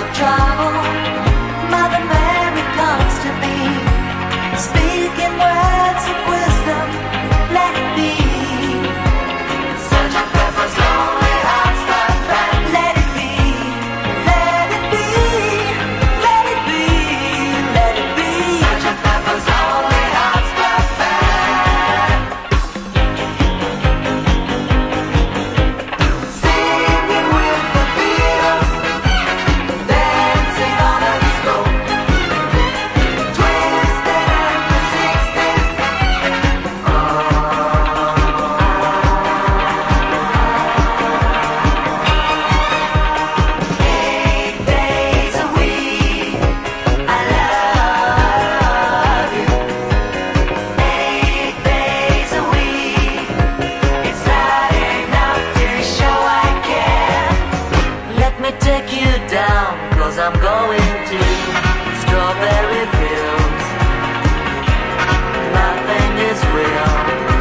so try me take you down, cause I'm going to Strawberry Fields. Nothing is real.